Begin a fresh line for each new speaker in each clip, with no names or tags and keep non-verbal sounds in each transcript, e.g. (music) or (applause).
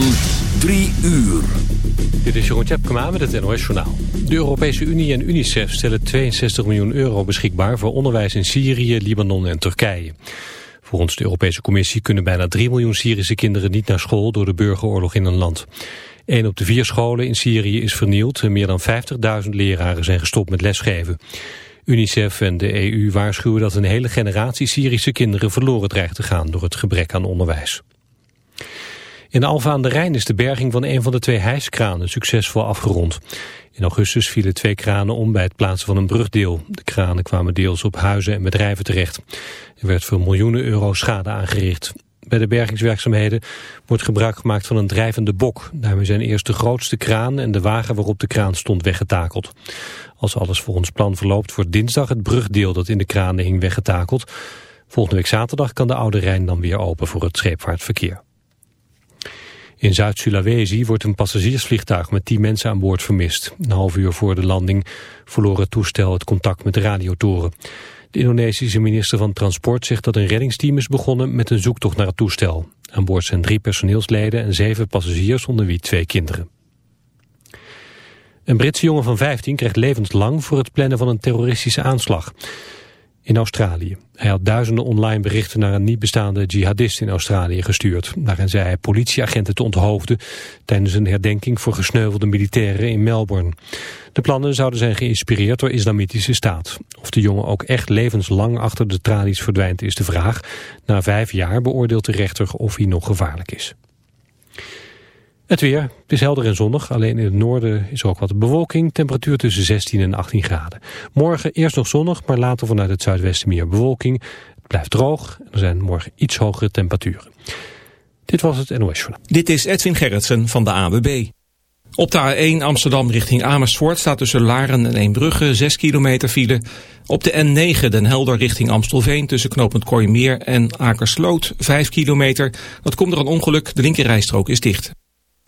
van 3 uur.
Dit is Jeroen Tjepkema met het NOS Journaal. De Europese Unie en UNICEF stellen 62 miljoen euro beschikbaar... voor onderwijs in Syrië, Libanon en Turkije. Volgens de Europese Commissie kunnen bijna 3 miljoen Syrische kinderen niet naar school... door de burgeroorlog in een land. Een op de vier scholen in Syrië is vernield... en meer dan 50.000 leraren zijn gestopt met lesgeven. UNICEF en de EU waarschuwen dat een hele generatie Syrische kinderen verloren dreigt te gaan... door het gebrek aan onderwijs. In Alfa aan de Rijn is de berging van een van de twee hijskranen succesvol afgerond. In augustus vielen twee kranen om bij het plaatsen van een brugdeel. De kranen kwamen deels op huizen en bedrijven terecht. Er werd voor miljoenen euro schade aangericht. Bij de bergingswerkzaamheden wordt gebruik gemaakt van een drijvende bok. Daarmee zijn eerst de grootste kraan en de wagen waarop de kraan stond weggetakeld. Als alles volgens plan verloopt wordt dinsdag het brugdeel dat in de kranen hing weggetakeld. Volgende week zaterdag kan de Oude Rijn dan weer open voor het scheepvaartverkeer. In Zuid-Sulawesi wordt een passagiersvliegtuig met 10 mensen aan boord vermist. Een half uur voor de landing verloor het toestel het contact met de radiotoren. De Indonesische minister van Transport zegt dat een reddingsteam is begonnen met een zoektocht naar het toestel. Aan boord zijn drie personeelsleden en zeven passagiers onder wie twee kinderen. Een Britse jongen van 15 krijgt levenslang voor het plannen van een terroristische aanslag in Australië. Hij had duizenden online berichten naar een niet bestaande jihadist in Australië gestuurd. Daarin zei hij politieagenten te onthoofden tijdens een herdenking voor gesneuvelde militairen in Melbourne. De plannen zouden zijn geïnspireerd door islamitische staat. Of de jongen ook echt levenslang achter de tralies verdwijnt is de vraag. Na vijf jaar beoordeelt de rechter of hij nog gevaarlijk is. Het weer. Het is helder en zonnig. Alleen in het noorden is er ook wat bewolking. Temperatuur tussen 16 en 18 graden. Morgen eerst nog zonnig, maar later vanuit het zuidwesten meer bewolking. Het blijft droog. Er zijn morgen iets hogere temperaturen. Dit was het NOS Journal.
Dit is Edwin Gerritsen van de AWB. Op de A1 Amsterdam richting Amersfoort staat tussen Laren en Eembrugge 6 kilometer file. Op de N9 Den Helder richting Amstelveen tussen knooppunt Kooimeer en Akersloot 5 kilometer. Dat komt door een ongeluk, de linkerrijstrook is dicht.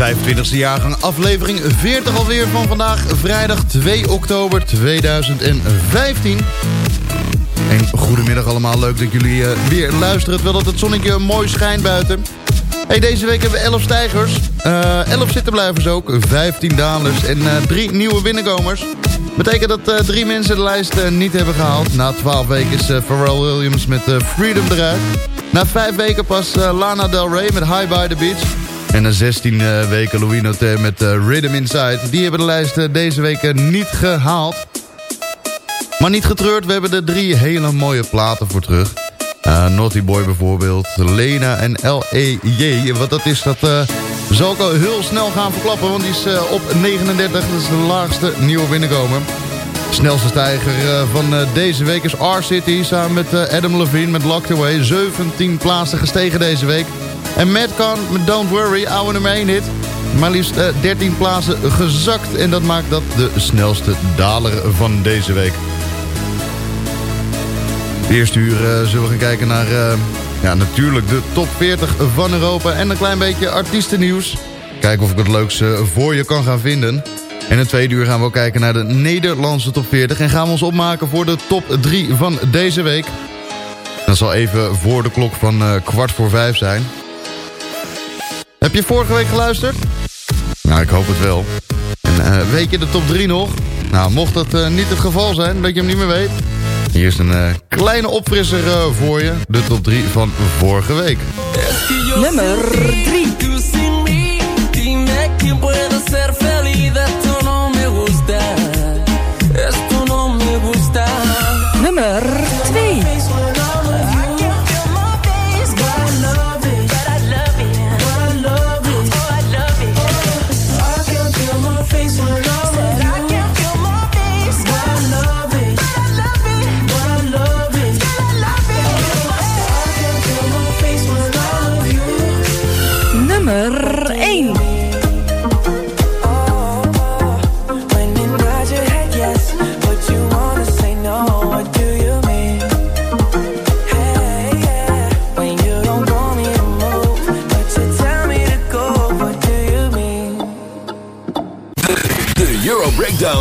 25e jaargang, aflevering 40 alweer van vandaag, vrijdag 2 oktober 2015. En goedemiddag allemaal, leuk dat jullie eh, weer luisteren, terwijl dat het zonnetje mooi schijnt buiten. Hey, deze week hebben we 11 stijgers, eh 11 zittenblijvers ook, 15 dalers en 3 nieuwe binnenkomers. Betekent dat eh, drie mensen de lijst niet hebben gehaald. Na 12 weken is Pharrell Williams met Freedom eruit. Na 5 weken pas Lana Del Rey met High by the Beach. En na 16 eh, weken Louis Noté met eh, Rhythm Inside. Die hebben de lijst eh, deze week eh, niet gehaald. Maar niet getreurd, we hebben er drie hele mooie platen voor terug. Naughty Boy bijvoorbeeld, Lena en L.E.J. Wat dat is, dat zal ik al heel snel gaan verklappen. Want die is op 39, dat is de laagste nieuwe binnenkomer. Snelste stijger van deze week is R-City samen met Adam Levine met Locked Away. 17 plaatsen gestegen deze week. En Madcon met Don't Worry, oude nummer 1 hit. Maar liefst eh, 13 plaatsen gezakt. En dat maakt dat de snelste daler van deze week. De eerste uur eh, zullen we gaan kijken naar eh, ja, natuurlijk de top 40 van Europa. En een klein beetje artiestennieuws. Kijken of ik het leukste voor je kan gaan vinden. En in het tweede uur gaan we ook kijken naar de Nederlandse top 40. En gaan we ons opmaken voor de top 3 van deze week. Dat zal even voor de klok van eh, kwart voor vijf zijn. Heb je vorige week geluisterd? Nou, ik hoop het wel. En eh, weet je de top 3 nog? Nou, mocht dat eh, niet het geval zijn, dat je hem niet meer weet... Hier is een eh, kleine opfrisser eh, voor je. De top 3 van vorige week.
Nummer 3.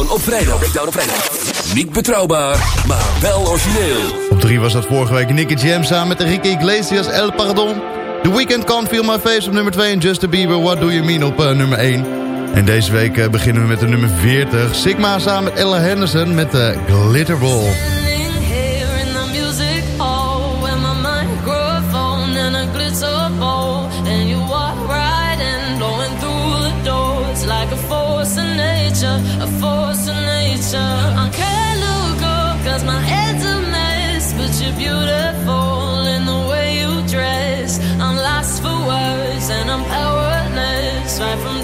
Op vrijdag. Breakdown op vrijdag. Niet betrouwbaar, maar wel origineel.
Op 3 was dat vorige week Nicky Jam samen met Enrique Iglesias, El Pardon. The Weeknd Can't Feel My Face op nummer 2 en Justin Bieber What Do You Mean op eh, nummer 1. En deze week eh, beginnen we met de nummer 40. Sigma samen met Ella Henderson met de Glitterball.
Right from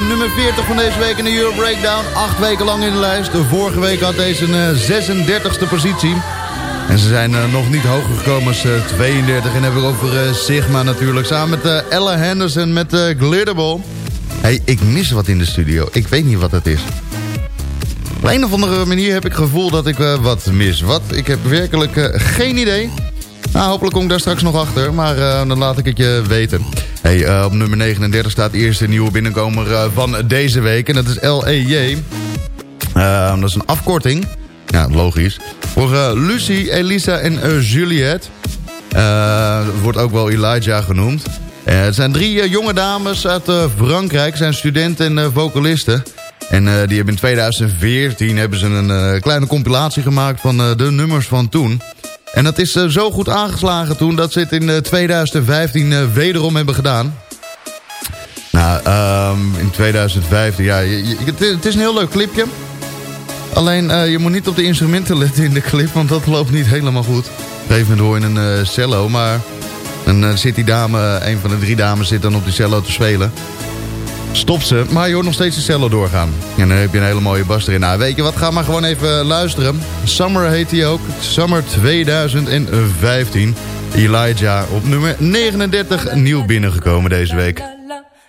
de nummer 40 van deze week in de Euro Breakdown. Acht weken lang in de lijst. De vorige week had deze een eh, 36e positie. En ze zijn eh, nog niet hoger gekomen als eh, 32. En dan heb ik over eh, Sigma natuurlijk. Samen met eh, Ella Henderson met eh, Glitterball. hey, ik mis wat in de studio. Ik weet niet wat het is. Op een of andere manier heb ik het gevoel dat ik eh, wat mis. Wat? Ik heb werkelijk eh, geen idee. Nou, hopelijk kom ik daar straks nog achter. Maar eh, dan laat ik het je weten. Hey, eh, op nummer 39 staat de eerste nieuwe binnenkomer eh, van deze week. En dat is LEJ. Eh, dat is een afkorting. Ja, logisch. Voor eh, Lucie, Elisa en Juliette. Eh, wordt ook wel Elijah genoemd. Het zijn drie jonge dames uit Frankrijk. zijn studenten en vocalisten. En die hebben in 2014 hebben ze een kleine compilatie gemaakt van de nummers van toen. En dat is eh, zo goed aangeslagen toen dat ze het in eh, 2015 eh, wederom hebben gedaan. Nou, ehm, in 2015, ja, het, is een heel leuk clipje. Alleen, eh, je moet niet op de instrumenten letten in de clip, want dat loopt niet helemaal goed. Op een gegeven moment hoor je een eh, cello, maar dan eh, zit die dame, een van de drie dames zit dan op die cello te spelen. Stopt ze, maar je hoort nog steeds de cello doorgaan. En dan heb je een hele mooie bas erin. Nou, weet je wat, ga maar gewoon even luisteren. Summer heet hij ook. Summer 2015. Elijah op nummer 39 nieuw binnengekomen deze week.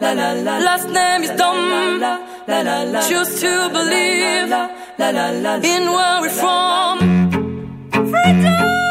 la la la. Last name is dumb. La la la. Choose to believe la la la
in where we're from. Freedom.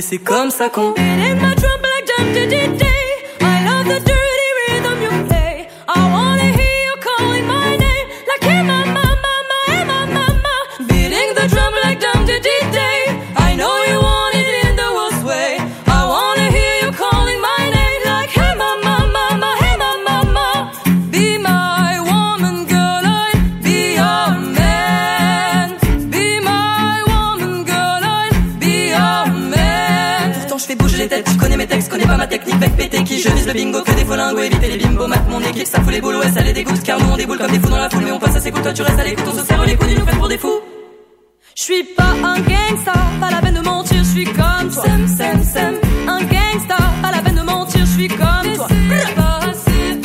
Et c'est comme ça qu'on le bingo, que des faux lingots, éviter les bimbos, mat mon équipe, ça fout les boules, ouais, ça les dégoûte, car nous on déboule comme des fous dans la foule, mais on passe à ses coups, toi tu restes à l'écoute, on se serre les coudes, ils nous prennent pour des fous. Je suis pas un gangsta, pas la peine de mentir, je suis comme toi. Sem, sem, sem. Un gangsta, pas la peine de mentir, je suis comme toi.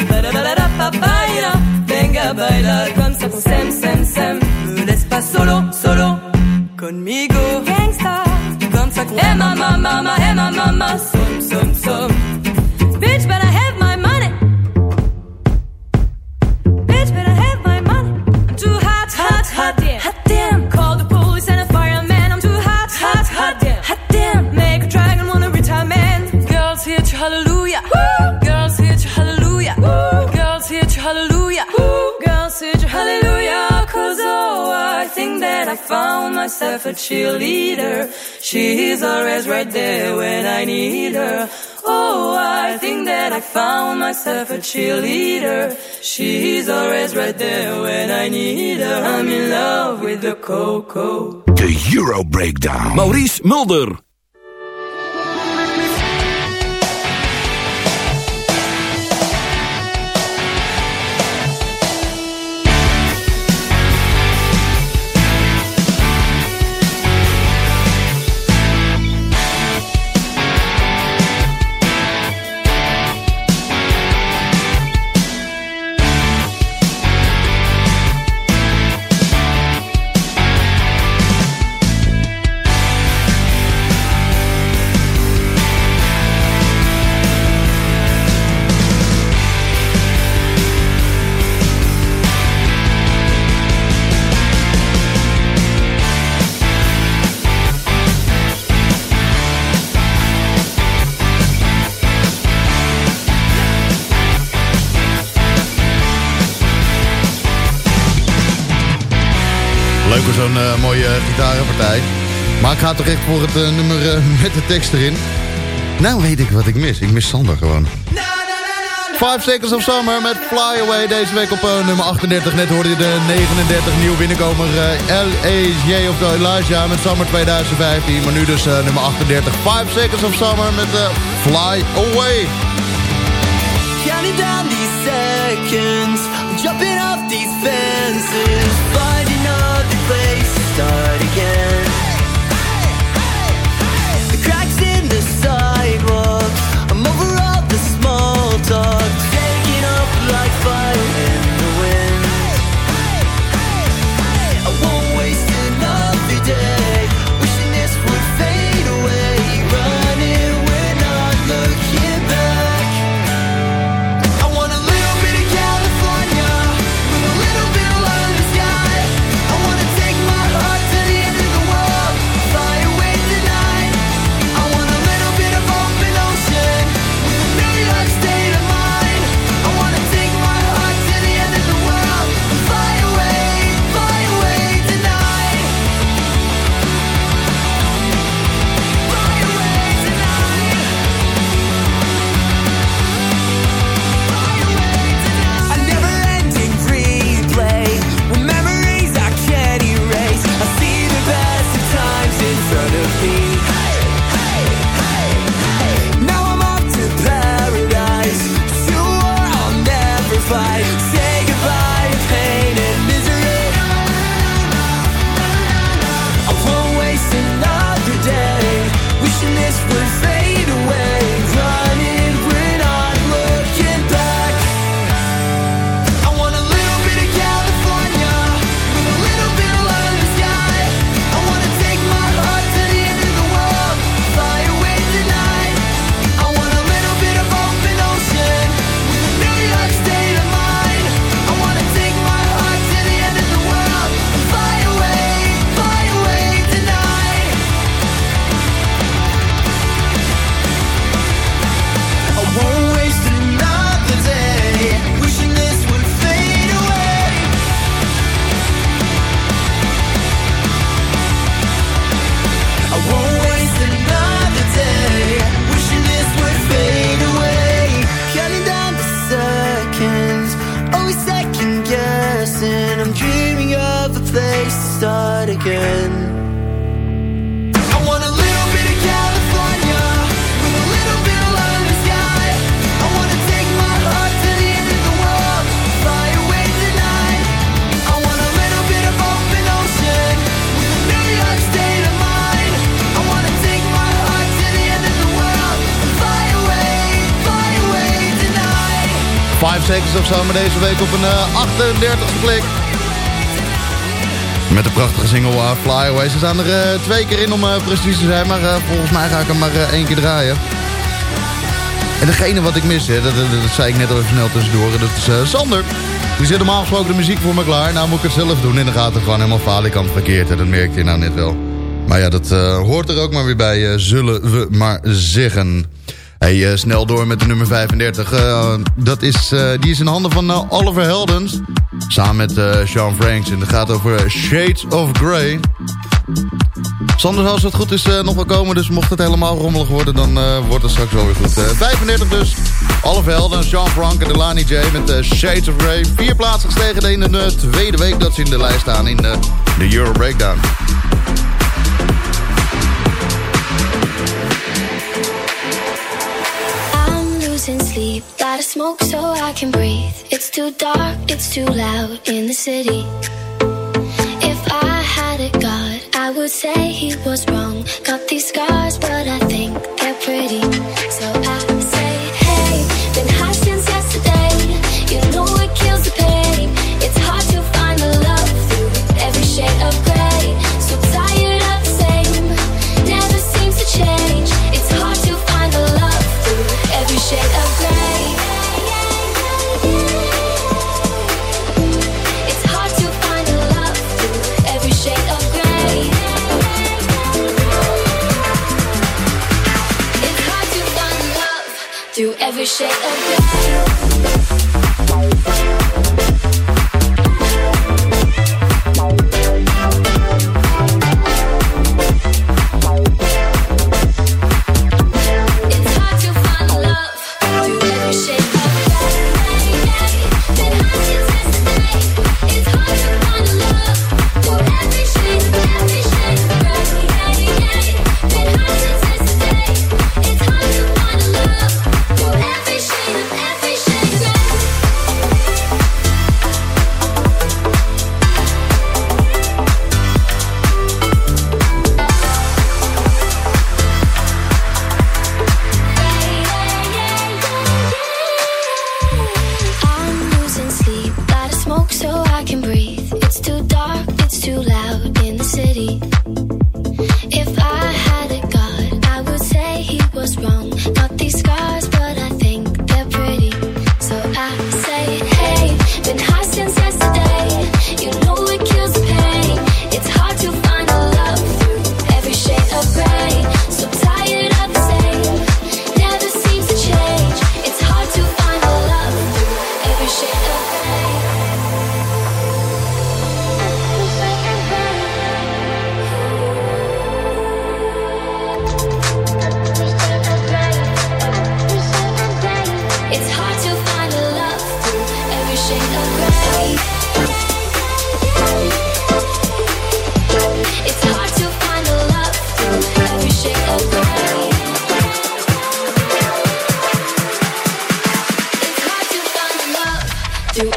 Ba-da-ba-da-pa-païla, Venga, baila, comme ça qu'on s'aime, s'aime, s'aime. Me laisse pas solo, solo. Conmigo, gangsta, comme ça qu'on Hey ma mama, hey ma found myself a cheerleader. She's always right there when I need her. Oh, I think that I found myself a cheerleader. She's always right there when I need her. I'm in love with the cocoa.
The Euro Breakdown. Maurice Mulder.
Ga toch echt voor het eh, nummer eh, (laughs) met de tekst erin. Nou weet ik wat ik mis. Ik mis Sander gewoon. 5 Seconds of Summer met Fly Away. Deze week op eh, nummer 38. Net hoorde je de 39 nieuwe binnenkomer L.A.J. of Elijah met Summer 2015. Maar nu dus nummer 38. 5 Seconds of Summer met Fly Away.
Down these seconds, off these fences, place again. Talk, taking up like fire in the wind. I won't waste another day, Seconds of
Summer deze week op een eh, 38e plek. Met de prachtige single uh, Fly Away. Ze staan er eh, twee keer in om eh, precies te zijn. Maar eh, volgens mij ga ik hem maar eh, één keer draaien. En degene wat ik mis, hè, dat, dat, zei ik net al even snel tussendoor. Dat is eh, Sander. Die zet normaal gesproken de muziek voor me klaar. Nou moet ik het zelf doen. En dan gaat het gewoon helemaal falikant verkeerd. Dat merk je nou net wel. Maar ja, dat eh, hoort er ook maar weer bij. eh, zullen we maar zeggen. Hey, eh, snel door met de nummer 35. Eh, dat is, eh, die is in handen van Oliver Heldens. Samen met Sean Franks. En het gaat over Shades of Grey. Sander, als het goed is, nog wel komen. Dus mocht het helemaal rommelig worden, dan wordt het straks wel weer goed. Eh, 35 dus. Oliver Heldens, Sean Frank en Delani J met Shades of Grey. Vier plaatsen gestegen in de tweede week dat ze in de lijst staan in de Euro Breakdown.
Smoke so I can breathe. It's too dark, it's too loud in the city. If I had a god, I would say he was wrong. Got these scars, but I think they're pretty. Through every shade of gray.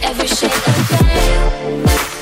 every shade of gray.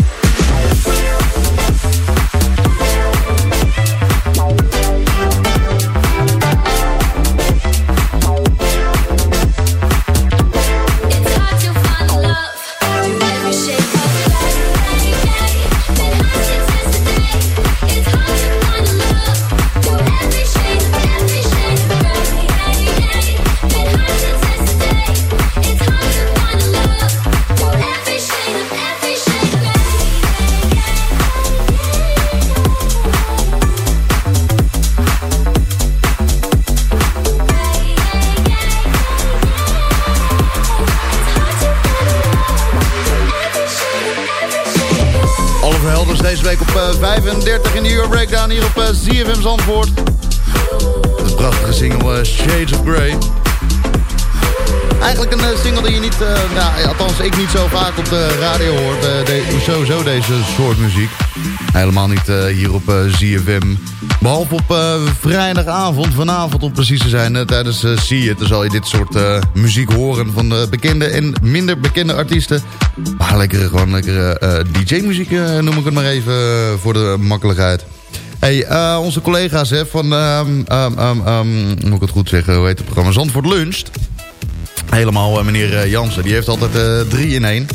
ZFM Zandvoort. De prachtige single eh, Shades of Grey. Eigenlijk een eh, single die je niet, eh, nou, althans ik niet zo vaak op de radio hoort. sowieso deze soort muziek. Helemaal niet hier op ZFM. Behalve op vrijdagavond, vanavond om precies te zijn, tijdens uh, See. Dan zal je dit soort muziek horen van de bekende en minder bekende artiesten. Maar lekkere, gewoon lekkere DJ-muziek noem ik het maar even voor de makkelijkheid. Hey, eh, onze collega's hè, van, ehm, ehm, moet ik het goed zeggen, hoe heet het programma? Zandvoort Luncht. Helemaal eh, meneer eh, Jansen, die heeft altijd eh, drie in één.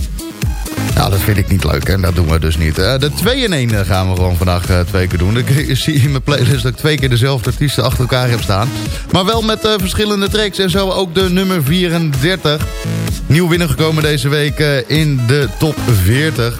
Nou, dat vind ik niet leuk en dat doen we dus niet. De 2 in 1 gaan we gewoon vandaag twee keer doen. (laughs) Ik zie in mijn playlist dat ik twee keer dezelfde artiesten achter elkaar heb staan. Maar wel met verschillende tracks en zo ook de nummer 34. Nieuw binnengekomen deze week in de top 40.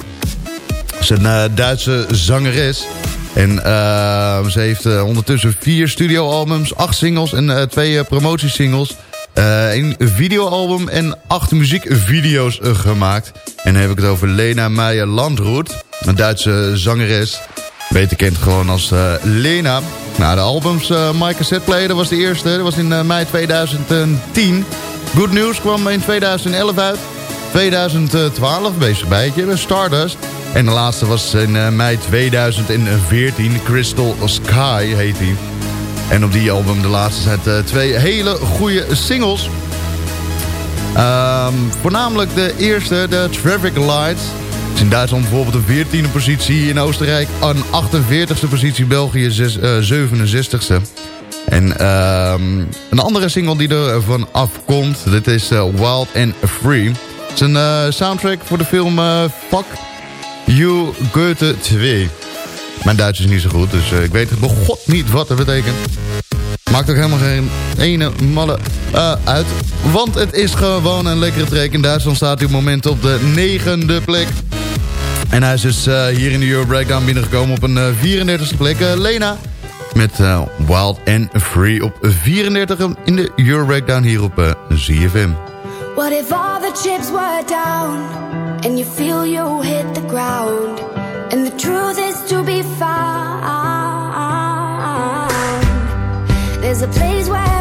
Ze is een Duitse zangeres. En eh, ze heeft eh, ondertussen vier studioalbums, acht singles en eh, twee eh, promotiesingles. een videoalbum en acht muziekvideo's gemaakt. En dan heb ik het over Lena Meijer Landroet. Een Duitse zangeres. Beter bekend gewoon als Lena. Nou, de albums uh, My Cassette Player, dat was de eerste. Dat was in mei 2010. Good News kwam in 2011 uit. 2012, bezig bijtje, Stardust. En de laatste was in eh, mei 2014. Crystal Sky heet die. En op die album, de laatste, zijn eh, twee hele goede singles. Ehm, voornamelijk de eerste, de Traffic Lights. Is in Duitsland bijvoorbeeld de 14e positie. In Oostenrijk een 48e positie. België zes- eh, 67e. En ehm, een andere single die er van afkomt. Dit is Wild and Free. Het is een soundtrack voor de film Fuck You Goethe 2. Mijn Duits is niet zo goed, dus eh, ik weet het god niet wat dat betekent. Maakt ook helemaal geen ene malle eh, uit. Want het is gewoon een lekkere track. In Duitsland staat hij op het moment op de negende plek. En hij is dus eh, hier in de Euro Breakdown binnengekomen op een eh, 34e plek. Lena met Wild and Free op 34 in de Euro Breakdown hier op ZFM.
What if all the chips were down and you feel you hit the ground and the truth is to be found? There's a place where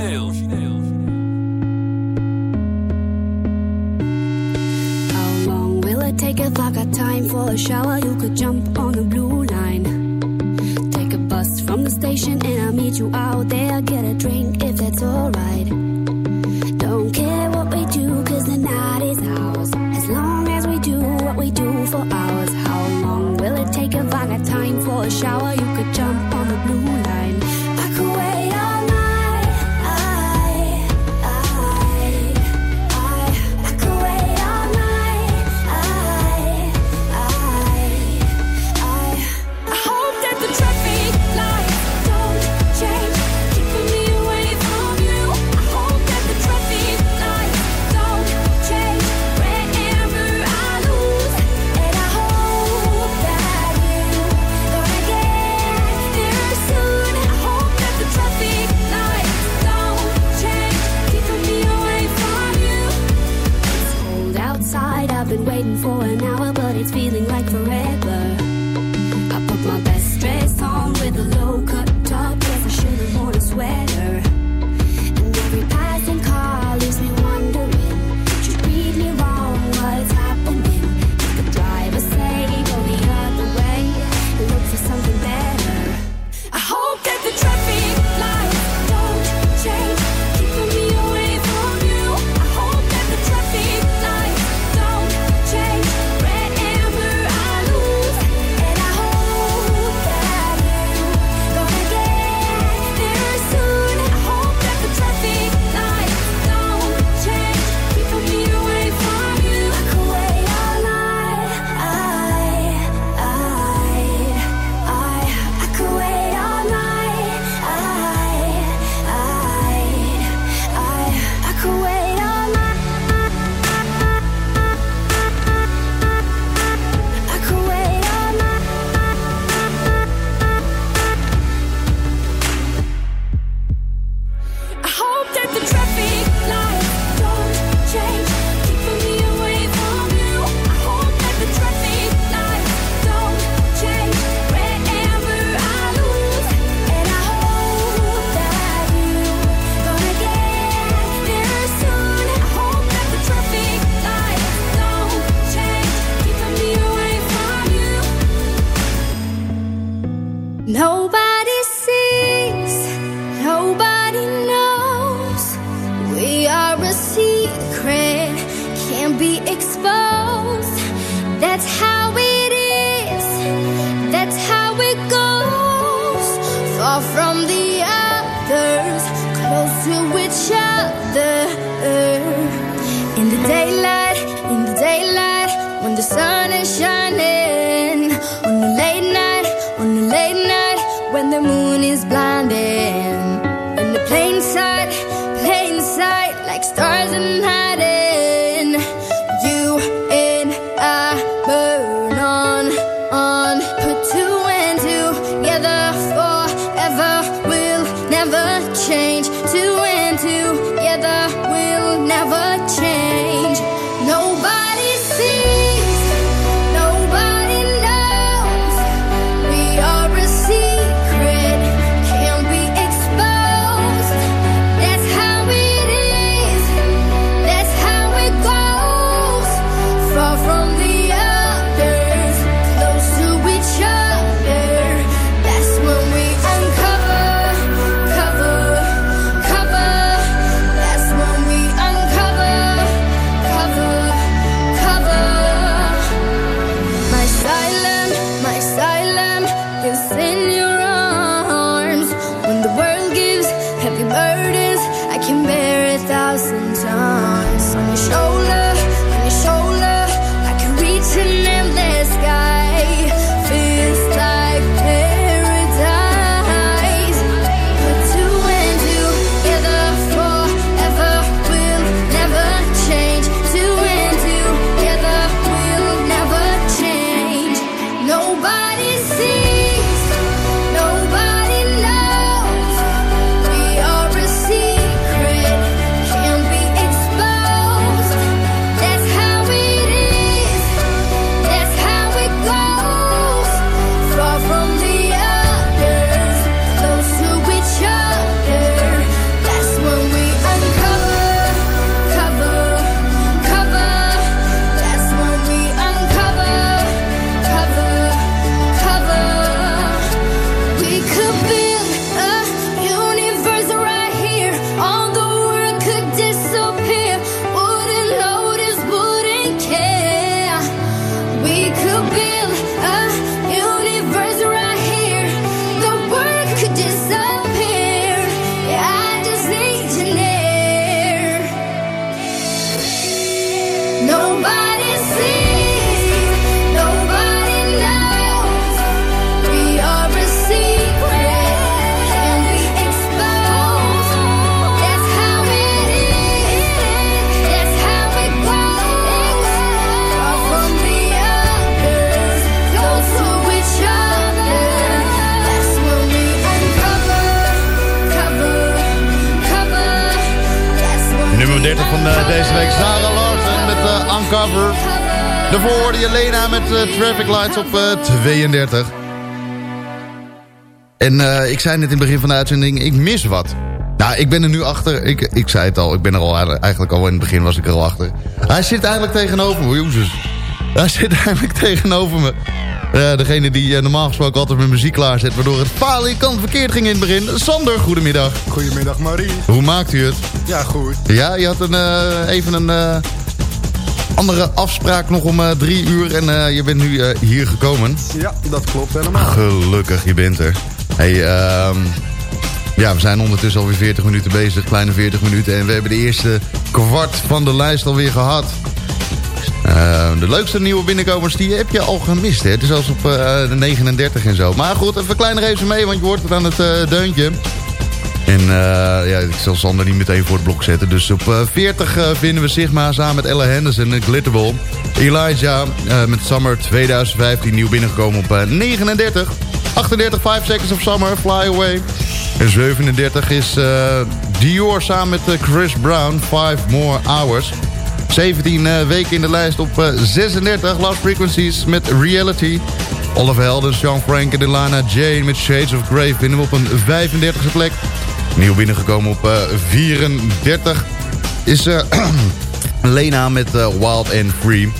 Lights
op eh, 32. En eh, ik zei net in het begin van de uitzending, ik mis wat. Nou, ik ben er nu achter. Ik, ik zei het al, ik ben er al eigenlijk- al in het begin was ik er al achter. Hij zit eigenlijk tegenover me, Jezus. Hij zit eigenlijk tegenover me. Eh, degene die normaal gesproken altijd mijn muziek klaarzet... waardoor het falikant verkeerd ging in het begin. Sander, goedemiddag.
Goedemiddag Marie.
Hoe maakt u het?
Ja, goed.
Ja, je had een, even een andere afspraak nog om eh, drie uur... en eh, je bent nu eh, hier gekomen.
Ja, dat klopt helemaal.
Gelukkig, je bent er. Hey, ehm, ja, we zijn ondertussen alweer 40 minuten bezig, kleine 40 minuten. En we hebben de eerste kwart van de lijst alweer gehad. Eh, de leukste nieuwe binnenkomers, die heb je al gemist. Hè? Het is zelfs op de 39 en zo. Maar goed, even kleiner even mee, want je hoort het aan het deuntje. En eh, ja, ik zal Sander niet meteen voor het blok zetten. Dus op eh, 40 eh, vinden we Sigma samen met Ella Henderson en Glitterball. Elijah eh, met Summer 2015 nieuw binnengekomen op eh, 39. 38 5 Seconds of Summer, Fly Away. En 37 is eh, Dior samen met eh, Chris Brown, 5 More Hours. 17 eh, weken in de lijst op eh, 36. Last Frequencies met Reality. Oliver Heldens, Jean Frank en Ilana Jane met Shades of Grey vinden we op een 35e plek. Nieuw binnengekomen op eh, 34 is eh, (clears throat) Lena met eh, Wild and Free.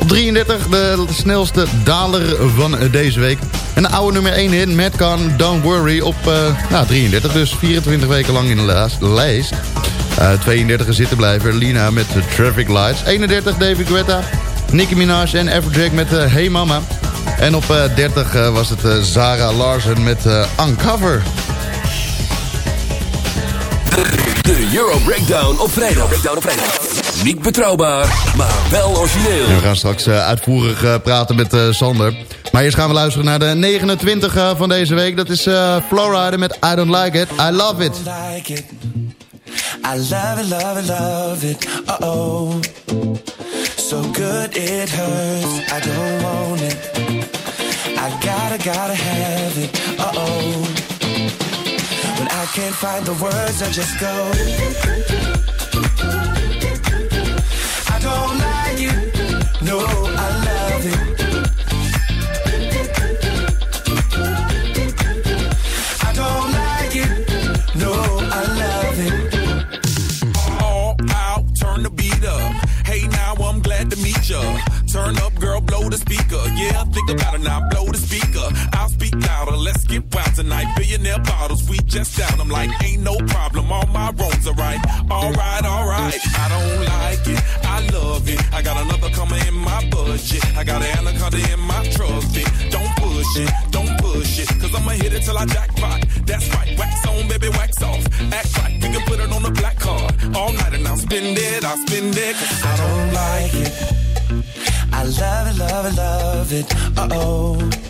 Op 33 de snelste daler van eh, deze week. En de oude nummer 1 hit, Madcon, Don't Worry, op eh, nou, 33. Dus 24 weken lang in de lijst. Eh 32 zitten blijven, Lina met Traffic Lights. 31 David Guetta, Nicki Minaj en Afrojack met eh, Hey Mama. En op eh, 30 eh, was het eh, Zara Larsen met eh, Uncover.
De Euro Breakdown op vrijdag. Breakdown op vrijdag. Niet betrouwbaar, maar wel origineel.
En we gaan straks eh, uitvoerig eh, praten met eh, Sander. Maar eerst gaan we luisteren naar de 29 eh, van deze week. Dat is eh Flowrider met I Don't Like It, I Love It.
like it. I love it, love it, love it. Uh oh. So good it hurts. I don't want it. I gotta, gotta have it. Uh oh. When I can't find the words, I just go. I don't like it. No,
just out. I'm like, ain't no problem, all my wrongs are right. Alright, alright, I don't like it, I love it. I got another coming in my budget. I got an anaconda in my trusty. Don't push it, don't push it, cause I'ma hit it till I jackpot. That's right, wax on, baby, wax off. Act right, we can put it on the black card. All night and I'll spend it, I'll spend it. Cause
I don't like it. I love it, love it, love it. Uh oh.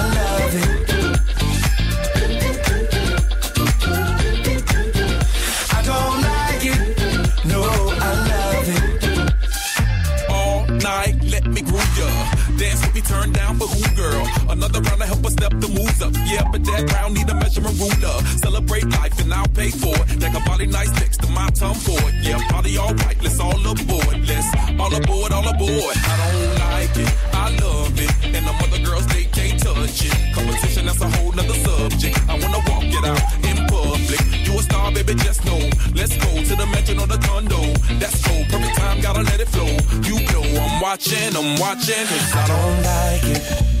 the moves up. Yeah, but that round need a measuring ruler. Celebrate life and I'll pay for it. Like a body nice next to my tongue for it. Yeah, party all right, let's all aboard. Let's all aboard, all aboard. I don't like it, I love it. And the other girls, they can't touch it. Competition, that's a whole nother subject. I wanna walk it out in public. You a star, baby, just know. Let's go to the mansion or the condo. That's cool, perfect time, gotta let it flow. You know I'm watching, I'm watching. Cause I don't
like it.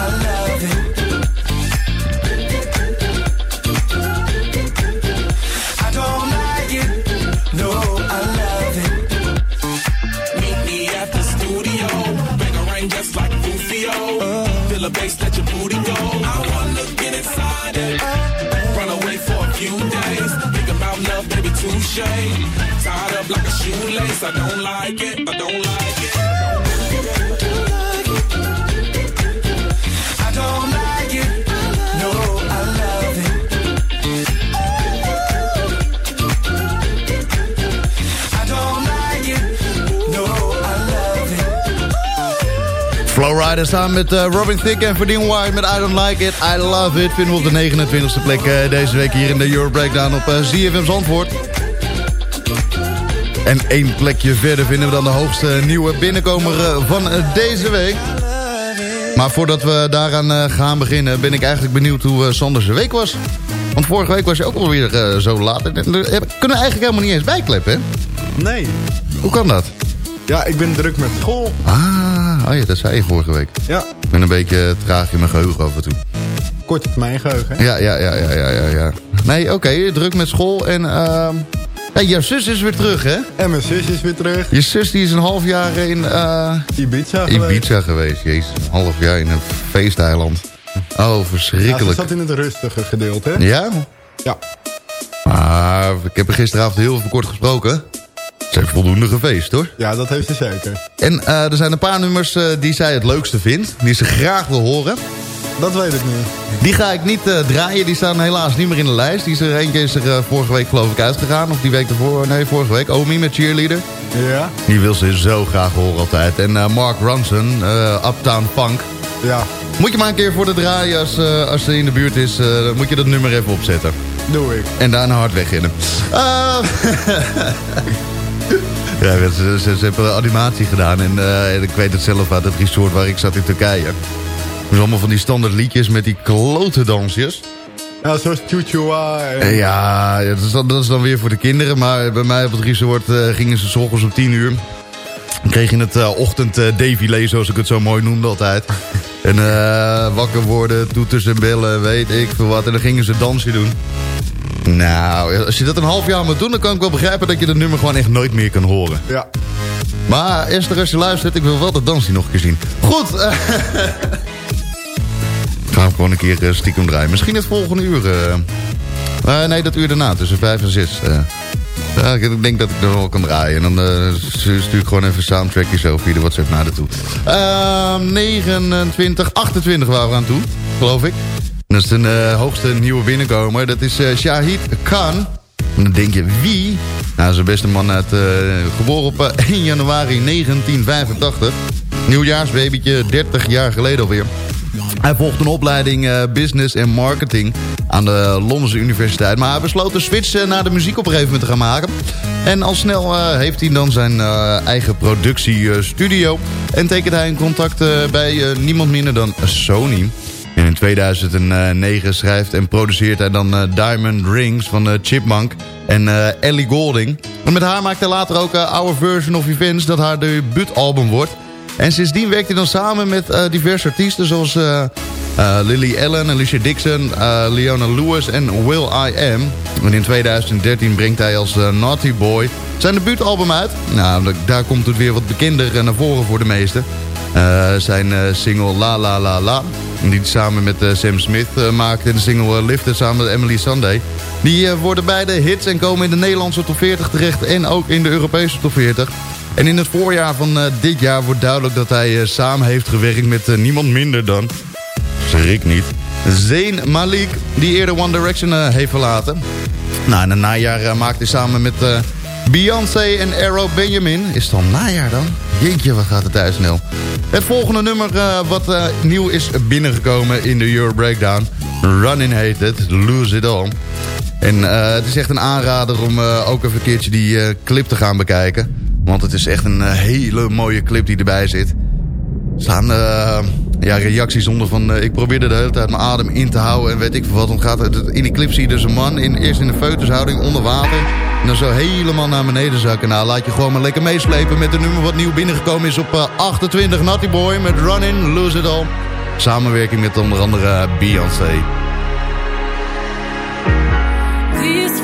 touche. Tied up like a shoelace. I don't like it. I don't like it. I don't like it. No, I love it. I don't like it. No, I love it.
Flowrider samen met eh, Robin Thicke en Verdien White met I Don't Like It, I Love It. Vinden we op de 29e plek eh, deze week hier in de Euro Breakdown op uh, ZFM Zandvoort. En één plekje verder vinden we dan de hoogste nieuwe binnenkomer eh, van eh, deze week. Maar voordat we daaraan eh, gaan beginnen ben ik eigenlijk benieuwd hoe Sanders week was. Want vorige week was je ook alweer zo laat. Daar kunnen we eigenlijk helemaal niet eens bijkleppen, hè?
Nee.
Hoe kan dat?
Ja, ik ben druk met school.
Ah, oh ja, dat zei je vorige week.
Ja.
Ik ben een beetje traag in mijn geheugen af en toe.
Korte termijn geheugen, hè?
Ja, ja, ja, ja, ja, ja. ja. Nee, oké, okay, druk met school en... Uh, ja, jouw zus is weer terug, hè?
En mijn zus is weer terug.
Je zus die is een half jaar in... Uh,
Ibiza
Ibiza
geweest.
geweest, jezus. Een half jaar in een feesteiland. Oh, verschrikkelijk.
Ja, ze zat in het rustige gedeelte, hè?
Ja?
Ja.
Maar ik heb er gisteravond heel veel kort gesproken. Ze heeft voldoende gefeest, hoor.
Ja, dat heeft ze zeker.
En uh, er zijn een paar nummers uh, die zij het leukste vindt. Die ze graag wil horen.
Dat weet ik niet.
Die ga ik niet uh, draaien. Die staan helaas niet meer in de lijst. Die is er eentje is er vorige week geloof ik uitgegaan. Of die week ervoor. Nee, vorige week. Omi met Cheerleader.
Ja.
Die wil ze zo graag horen altijd. En Mark Ronson, Uptown Funk.
Ja.
Moet je maar een keer voor de draaien als, als ze in de buurt is. dan moet je dat nummer even opzetten.
Doe ik.
En daarna hard wegrennen. (laughs) Ja, ze, ze, ze, hebben animatie gedaan en uh, ik weet het zelf uit het resort waar ik zat in Turkije. Dus allemaal van die standaard liedjes met die klote dansjes.
Ja, zoals Chuchua.
En... Ja, dat is, dan, dat is, dan, weer voor de kinderen. Maar bij mij op het resort uh, gingen ze s ochtends om 10 uur. Dan kreeg je het uh, ochtend défilé, zoals ik het zo mooi noemde altijd. (laughs) en wakker worden, toeters en bellen, weet ik veel wat. En dan gingen ze dansje doen. Nou, als je dat een half jaar moet doen... dan kan ik wel begrijpen dat je dat nummer gewoon echt nooit meer kan horen.
Ja.
Maar Esther, als je luistert, ik wil wel dat dansje nog een keer zien. Goed. (laughs) Gaan gewoon een keer stiekem draaien. Misschien het volgende uur. Uh, uh, nee, dat uur daarna, tussen vijf en zes. ja, ik denk dat ik er wel kan draaien. En dan stuur ik gewoon even soundtrackjes over via de WhatsApp naar de toe. 29, 28 waren we aan toe, geloof ik. Dat is de hoogste nieuwe binnenkomer. Dat is Shahid Khan. En dan denk je, wie? Nou, een beste man uit... Geboren op 1 januari 1985. Nieuwjaarsbabytje, 30 jaar geleden alweer. Hij volgt een opleiding Business en Marketing aan de Londense Universiteit. Maar hij besloot een switch naar de muziek op een gegeven moment te gaan maken. En al snel heeft hij dan zijn eigen productiestudio. en tekent hij een contact bij niemand minder dan Sony. En in 2009 schrijft en produceert hij dan Diamond Rings van Chipmunk en Ellie Golding. En met haar maakt hij later ook Our Version of Events, dat haar debuutalbum wordt. En sindsdien werkt hij dan samen met diverse artiesten zoals Lily Allen, Alicia Dixon, Leona Lewis en Will I Am. En in 2013 brengt hij als Naughty Boy zijn debuutalbum uit. Nou, daar komt het weer wat bekender naar voren voor de meesten. Zijn single La La La La. Die hij samen met Sam Smith maakte. En de single Lifted samen met Emily Sunday. Die worden beide hits en komen in de Nederlandse top 40 terecht. En ook in de Europese top 40. En in het voorjaar van dit jaar wordt duidelijk dat hij samen heeft gewerkt met niemand minder dan... Schrik niet. Zayn Malik, die eerder One Direction heeft verlaten. Nou, in het najaar maakte hij samen met... Beyoncé en Arrow Benjamin. Is het al najaar dan? Jeetje, wat gaat het thuis snel. Het volgende nummer wat nieuw is binnengekomen in de Euro Breakdown. Running Hate It, Lose It All. En het is echt een aanrader om ook even een keertje die clip te gaan bekijken. Want het is echt een hele mooie clip die erbij zit. Er staan ja, reacties onder van... ik probeerde de hele tijd mijn adem in te houden en weet ik veel wat. Dan gaat in die clip zie je dus een man in, eerst in een feutushouding onder water... En dan zo helemaal naar beneden zakken. Nou, laat je gewoon maar lekker meeslepen met de nummer wat nieuw binnengekomen is op uh, 28. Naughty Boy met Running, Lose It All. Samenwerking met onder andere Beyoncé.
These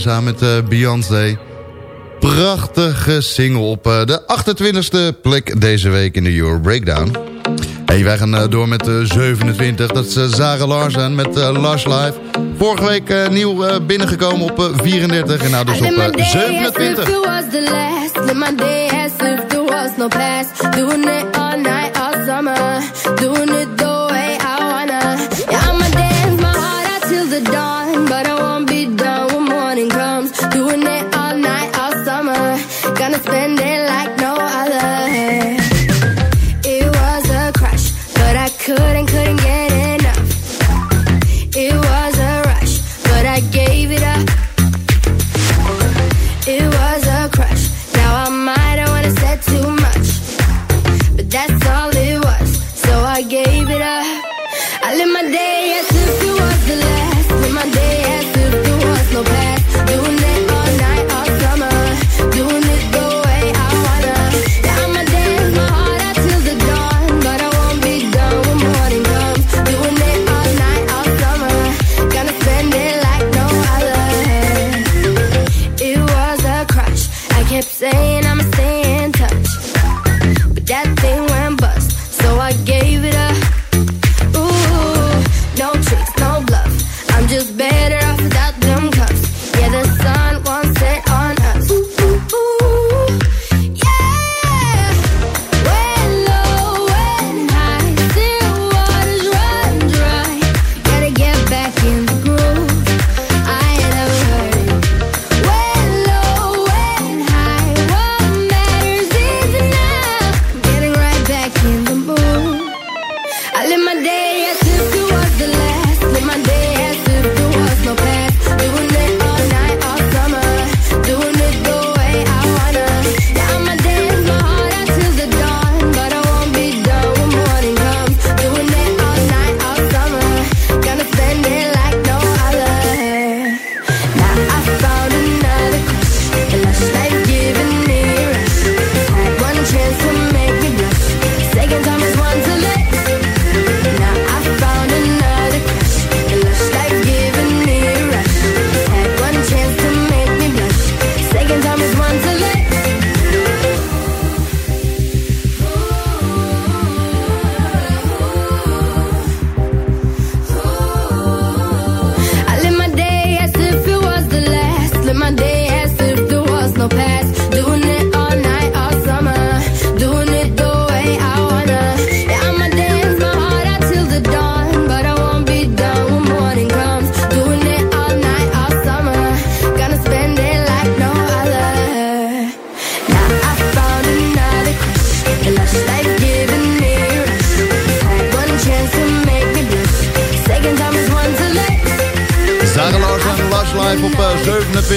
samen met uh, Beyoncé. Prachtige single op eh, de 28e plek deze week in de Euro Breakdown. Hey, wij gaan eh, door met de 27. Dat is Zara Larsen met Lars Live. Vorige week nieuw binnengekomen op 34 en nou dus op 27.
Doing it spend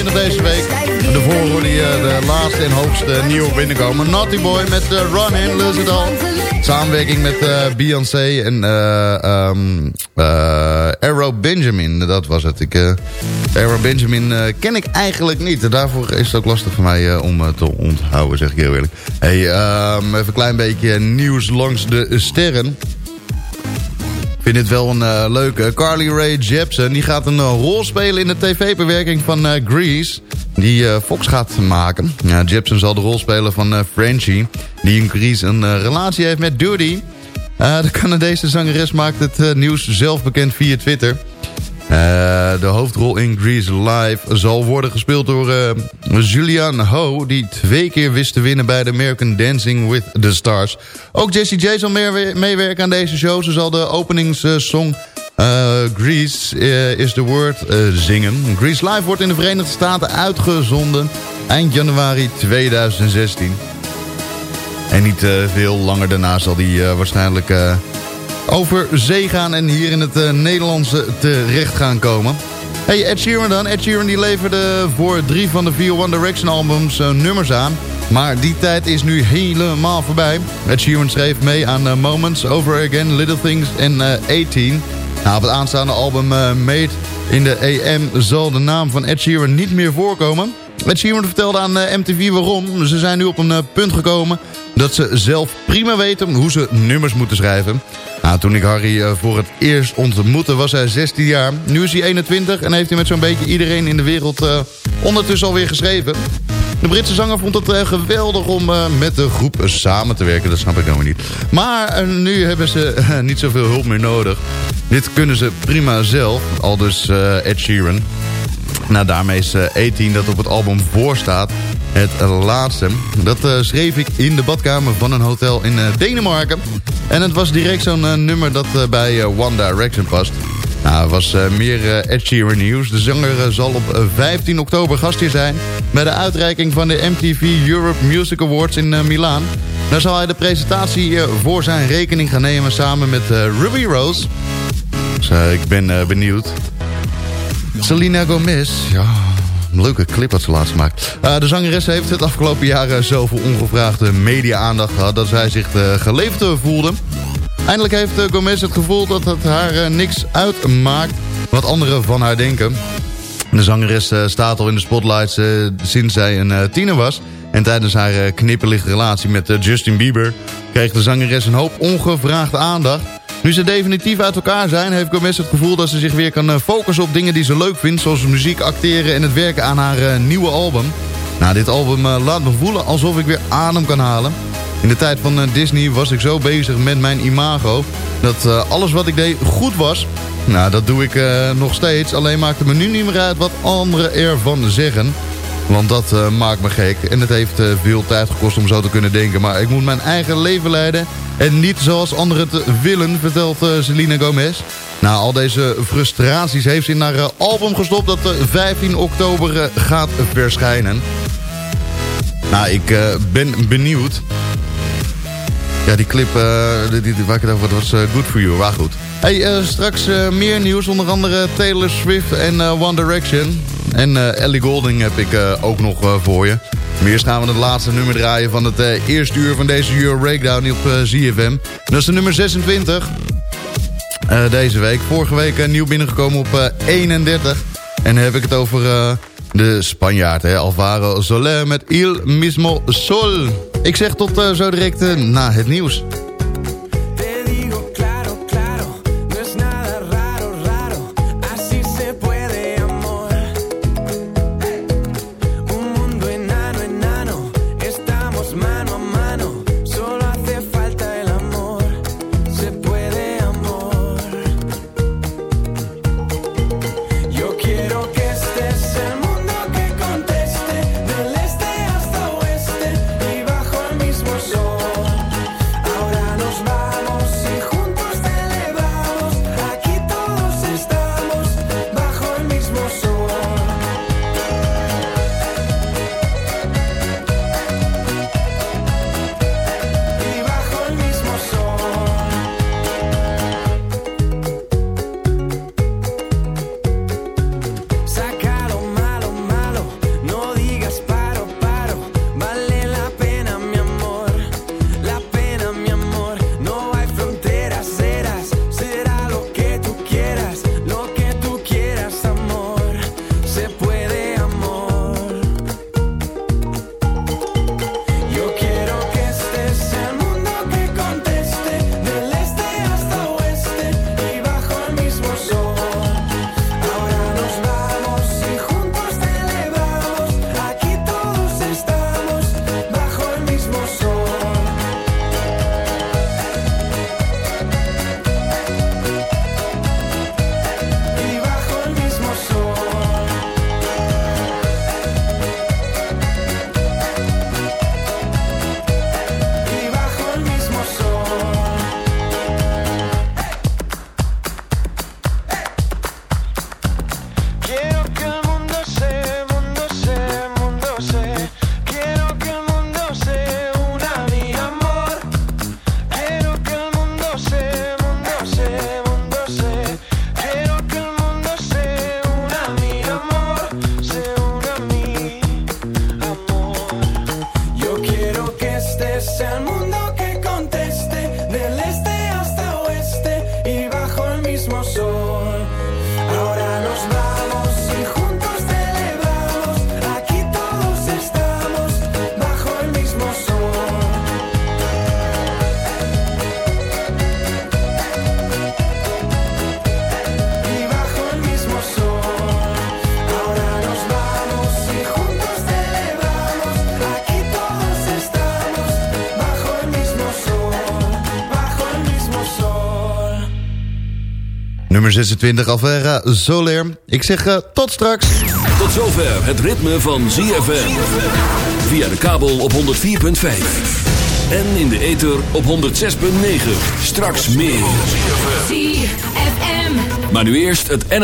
27 deze week. Daarvoor hoorde je de laatste en hoogste nieuwe binnenkomen. Naughty Boy met uh, Run In, Lose It All. Samenwerking met eh, Beyoncé en eh ehm, eh, Arrow Benjamin. Dat was het. Ik, eh, Arrow Benjamin eh, ken ik eigenlijk niet. Daarvoor is het ook lastig voor mij eh, om eh, te onthouden, zeg ik heel eerlijk. Hey, ehm, even een klein beetje nieuws langs de sterren. Vind dit wel een eh, leuke. Carly Rae Jepsen die gaat een eh, rol spelen in de tv-bewerking van eh, Grease. Die Fox gaat maken. Ja, Jepsen zal de rol spelen van Frenchie. Die in Grease een relatie heeft met. Eh, de Canadese zangeres maakt het nieuws zelf bekend via Twitter. Eh, de hoofdrol in Grease Live zal worden gespeeld door eh, Julian Ho... die twee keer wist te winnen bij de American Dancing with the Stars. Ook Jessie J zal meewerken aan deze show. Ze zal de openingssong Grease eh, is the Word zingen. Grease Live wordt in de Verenigde Staten uitgezonden eind januari 2016. En niet veel langer daarna zal die waarschijnlijk over zee gaan... en hier in het eh, Nederlandse terecht gaan komen. Hey, Ed Sheeran dan. Ed Sheeran die leverde voor drie van de vier One Direction albums eh, nummers aan. Maar die tijd is nu helemaal voorbij. Ed Sheeran schreef mee aan eh, Moments, Over Again, Little Things en eh, 18. Nou, op het aanstaande album Made in de AM zal de naam van Ed Sheeran niet meer voorkomen. Ed Sheeran vertelde aan eh, MTV waarom. Ze zijn nu op een eh, punt gekomen dat ze zelf prima weten hoe ze nummers moeten schrijven. Nou, toen ik Harry eh, voor het eerst ontmoette was hij 16 jaar. Nu is hij 21 en heeft hij met zo'n beetje iedereen in de wereld eh, ondertussen alweer geschreven. De Britse zanger vond het geweldig om met de groep samen te werken. Dat snap ik helemaal niet. Maar nu hebben ze (laughs) niet zoveel hulp meer nodig. Dit kunnen ze prima zelf. Al dus Ed Sheeran. Nou, daarmee is eh, 18 dat op het album voor staat. Het laatste. Dat eh, schreef ik in de badkamer van een hotel in eh, Denemarken. En het was direct zo'n eh, nummer dat eh, bij eh, One Direction past. Nou, er was eh, meer eh, Ed Sheeran nieuws. De zanger eh, zal op eh, 15 oktober gastheer zijn... bij de uitreiking van de MTV Europe Music Awards in Milaan. Daar zal hij de presentatie eh, voor zijn rekening gaan nemen... samen met eh, Ruby Rose. Dus eh, ik ben eh, benieuwd. Selena Gomez, ja, leuke clip wat ze laatst gemaakt. Uh, de zangeres heeft het afgelopen jaren zoveel ongevraagde media-aandacht gehad... dat zij zich uh, geleefd voelde. Eindelijk heeft Gomez het gevoel dat het haar niks uitmaakt... wat anderen van haar denken. De zangeres staat al in de spotlights sinds zij een tiener was... En tijdens haar knipperlige relatie met Justin Bieber... kreeg de zangeres een hoop ongevraagde aandacht... Nu ze definitief uit elkaar zijn, heeft Gomez het gevoel dat ze zich weer kan focussen op dingen die ze leuk vindt. Zoals muziek, acteren en het werken aan haar uh, nieuwe album. Nou, dit album uh, laat me voelen alsof ik weer adem kan halen. In de tijd van Disney was ik zo bezig met mijn imago... dat alles wat ik deed goed was. Nou, dat doe ik nog steeds. Alleen maakt het me nu niet meer uit wat anderen ervan zeggen... Want dat uh, maakt me gek. En het heeft uh, veel tijd gekost om zo te kunnen denken. Maar ik moet mijn eigen leven leiden. En niet zoals anderen het willen, vertelt uh, Selena Gomez. Nou, al deze frustraties heeft ze in haar album gestopt... dat 15 oktober gaat verschijnen. Nou, ik ben benieuwd. Ja, die clip die, die, waar ik het over had, was good for you. Maar goed. Hey, straks meer nieuws. Onder andere Taylor Swift en One Direction. En uh, Ellie Golding heb ik uh, ook nog uh, voor je. Maar gaan we het laatste nummer draaien van het eerste uur van deze Euro Breakdown op ZFM. Dat is de nummer 26. deze week. Vorige week nieuw binnengekomen op 31. En dan heb ik het over de Spanjaard, hè, Alvaro Soler met Il Mismo Sol. Ik zeg tot zo direct na het nieuws. Nummer 26, Alvera Soler. Ik zeg eh, tot straks.
Tot zover het ritme van ZFM. Via de kabel op 104.5. En in de ether op 106.9. Straks meer.
ZFM.
Maar nu eerst het N